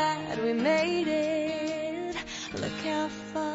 Glad we made it. Look how far